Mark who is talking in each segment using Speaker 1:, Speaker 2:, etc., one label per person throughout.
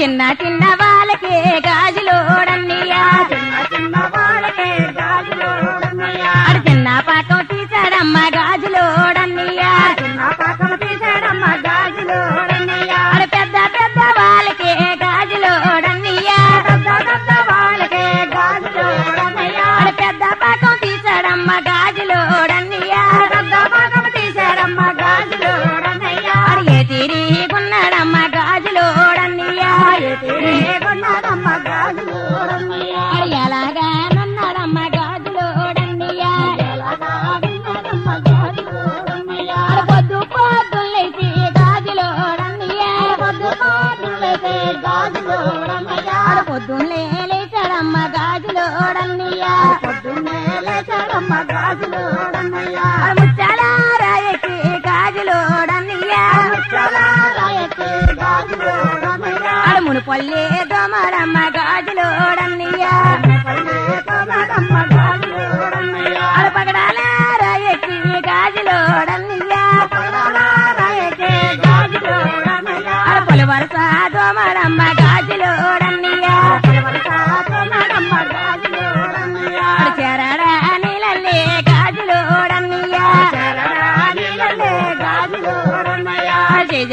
Speaker 1: చిన్న చిన్న వాళ్ళకే గాజు పొద్దున్నే లేచాడమ్మ గాజులోడన్నయ్యా
Speaker 2: పొద్దున్నే లేచాడమ్మ గాజులోడన్నయ్యా
Speaker 1: ముచ్చాల రాయకి గాజులోడన్నయ్యా
Speaker 2: ముచ్చాల రాయకి గాజులోడన్నయ్యా
Speaker 1: మును పల్లె దోమరమ్మ గాజులోడన్నయ్యా
Speaker 2: పల్లె దోమరమ్మ గాజులోడన్నయ్యా
Speaker 1: పగడాల రాయకి గాజులోడన్నయ్యా
Speaker 2: పగడాల రాయకి గాజులోడన్నయ్యా
Speaker 1: పొలి వరస దోమరమ్మ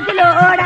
Speaker 2: आज लोड़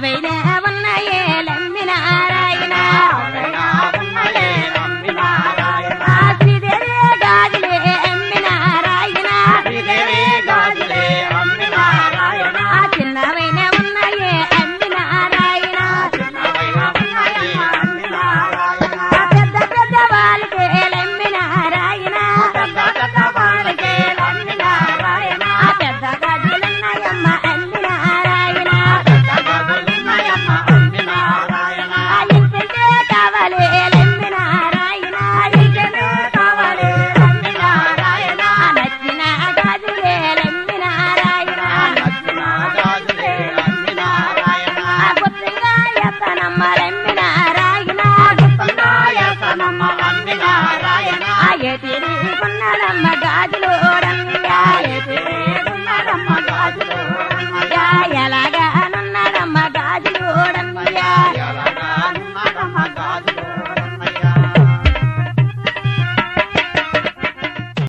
Speaker 2: vậy nè
Speaker 1: చేతిని ఉన్నడమ్మ గాజులు.